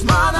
is mine.